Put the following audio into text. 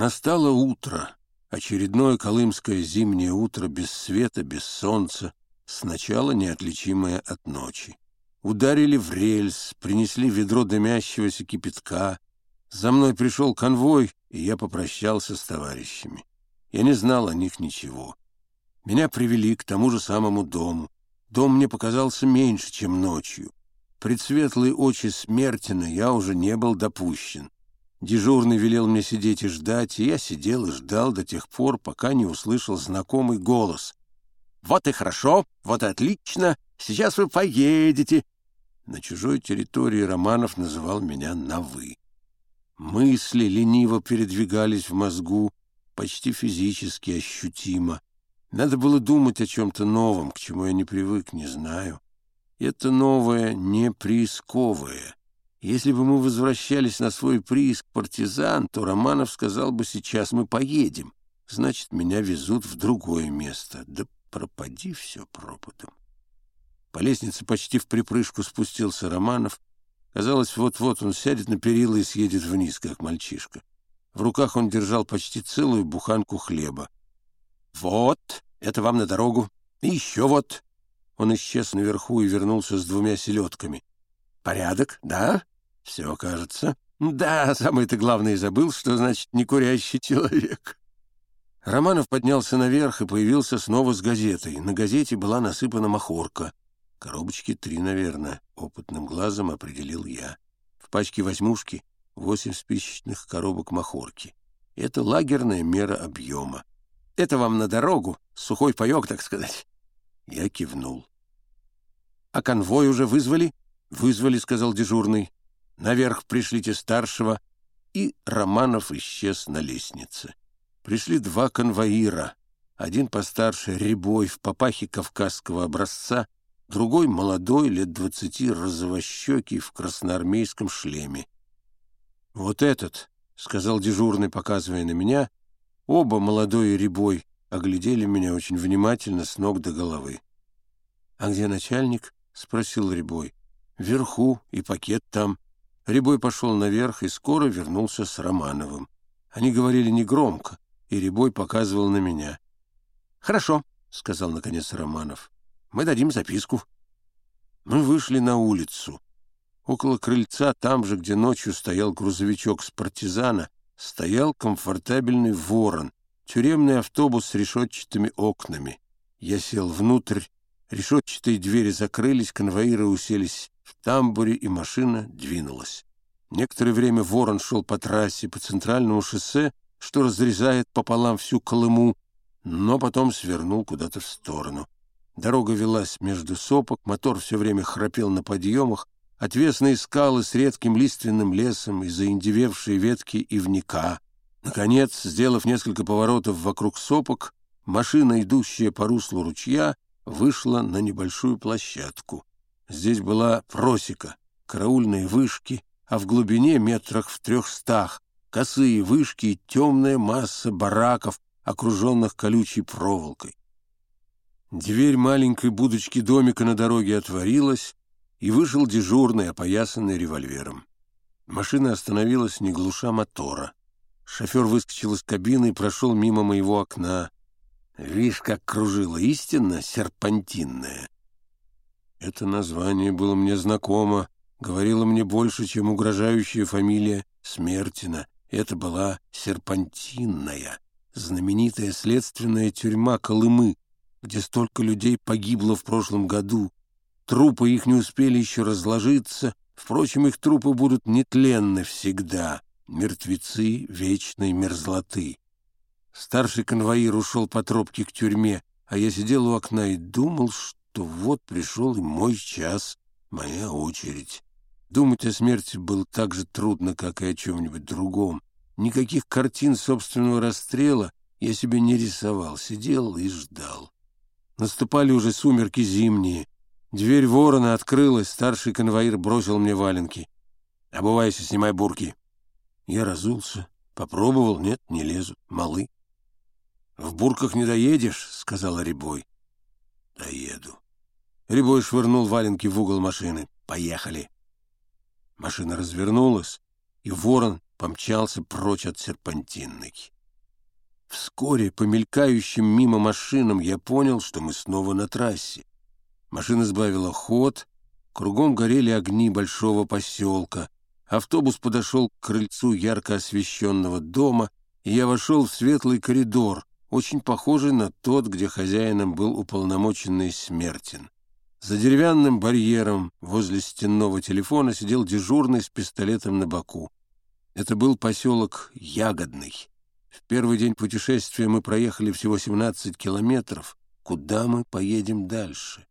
Настало утро, очередное колымское зимнее утро без света, без солнца, сначала неотличимое от ночи. Ударили в рельс, принесли ведро дымящегося кипятка. За мной пришел конвой, и я попрощался с товарищами. Я не знал о них ничего. Меня привели к тому же самому дому. Дом мне показался меньше, чем ночью. Пред светлые очи Смертина я уже не был допущен. Дежурный велел мне сидеть и ждать, и я сидел и ждал до тех пор, пока не услышал знакомый голос. «Вот и хорошо, вот и отлично, сейчас вы поедете». На чужой территории Романов называл меня на «вы». Мысли лениво передвигались в мозгу, почти физически ощутимо. Надо было думать о чем-то новом, к чему я не привык, не знаю. Это новое не приисковое — если бы мы возвращались на свой прииск партизан, то Романов сказал бы сейчас мы поедем. Значит, меня везут в другое место. Да пропади все пропадом. По лестнице почти в припрыжку спустился Романов. Казалось, вот-вот он сядет на перила и съедет вниз, как мальчишка. В руках он держал почти целую буханку хлеба. «Вот, это вам на дорогу. И еще вот». Он исчез наверху и вернулся с двумя селедками. «Порядок, да?» Все, кажется. Да, самое-то главное забыл, что значит некурящий человек. Романов поднялся наверх и появился снова с газетой. На газете была насыпана махорка. Коробочки три, наверное, опытным глазом определил я. В пачке восьмушки восемь спичечных коробок махорки. Это лагерная мера объема. Это вам на дорогу, сухой паек, так сказать. Я кивнул. — А конвой уже вызвали? — Вызвали, — сказал дежурный. Наверх пришлите старшего, и Романов исчез на лестнице. Пришли два конвоира, один постарше, рябой, в папахе кавказского образца, другой молодой, лет двадцати, розовощекий, в красноармейском шлеме. «Вот этот», — сказал дежурный, показывая на меня, оба, молодой и рябой, оглядели меня очень внимательно с ног до головы. «А где начальник?» — спросил рябой. «Вверху, и пакет там». Рябой пошел наверх и скоро вернулся с Романовым. Они говорили негромко, и Рябой показывал на меня. «Хорошо», — сказал наконец Романов. «Мы дадим записку». Мы вышли на улицу. Около крыльца, там же, где ночью стоял грузовичок с партизана, стоял комфортабельный ворон, тюремный автобус с решетчатыми окнами. Я сел внутрь, решетчатые двери закрылись, конвоиры уселись в тамбуре, и машина двинулась. Некоторое время ворон шел по трассе по центральному шоссе, что разрезает пополам всю Колыму, но потом свернул куда-то в сторону. Дорога велась между сопок, мотор все время храпел на подъемах, отвесные скалы с редким лиственным лесом и заиндевевшие ветки ивника. Наконец, сделав несколько поворотов вокруг сопок, машина, идущая по руслу ручья, вышла на небольшую площадку. Здесь была просека, караульные вышки, а в глубине метрах в трехстах косые вышки и темная масса бараков, окруженных колючей проволокой. Дверь маленькой будочки домика на дороге отворилась, и вышел дежурный, опоясанный револьвером. Машина остановилась, не глуша мотора. Шофер выскочил из кабины и прошел мимо моего окна. Видишь, как кружила истинно серпантинная. Это название было мне знакомо, говорило мне больше, чем угрожающая фамилия Смертина. Это была Серпантинная, знаменитая следственная тюрьма Колымы, где столько людей погибло в прошлом году. Трупы их не успели еще разложиться, впрочем, их трупы будут нетленны всегда, мертвецы вечной мерзлоты. Старший конвоир ушел по тропке к тюрьме, а я сидел у окна и думал, что то вот пришел и мой час, моя очередь. Думать о смерти было так же трудно, как и о чем-нибудь другом. Никаких картин собственного расстрела я себе не рисовал, сидел и ждал. Наступали уже сумерки зимние. Дверь ворона открылась, старший конвоир бросил мне валенки. «Обувайся, снимай бурки». Я разулся, попробовал, нет, не лезут, малы. «В бурках не доедешь», — сказал Рябой. «Доеду». Рябой швырнул валенки в угол машины. «Поехали!» Машина развернулась, и ворон помчался прочь от серпантинной. Вскоре, по мелькающим мимо машинам, я понял, что мы снова на трассе. Машина сбавила ход, кругом горели огни большого поселка. Автобус подошел к крыльцу ярко освещенного дома, и я вошел в светлый коридор, очень похожий на тот, где хозяином был уполномоченный Смертин. За деревянным барьером возле стенного телефона сидел дежурный с пистолетом на боку. Это был поселок Ягодный. В первый день путешествия мы проехали всего 17 километров. Куда мы поедем дальше?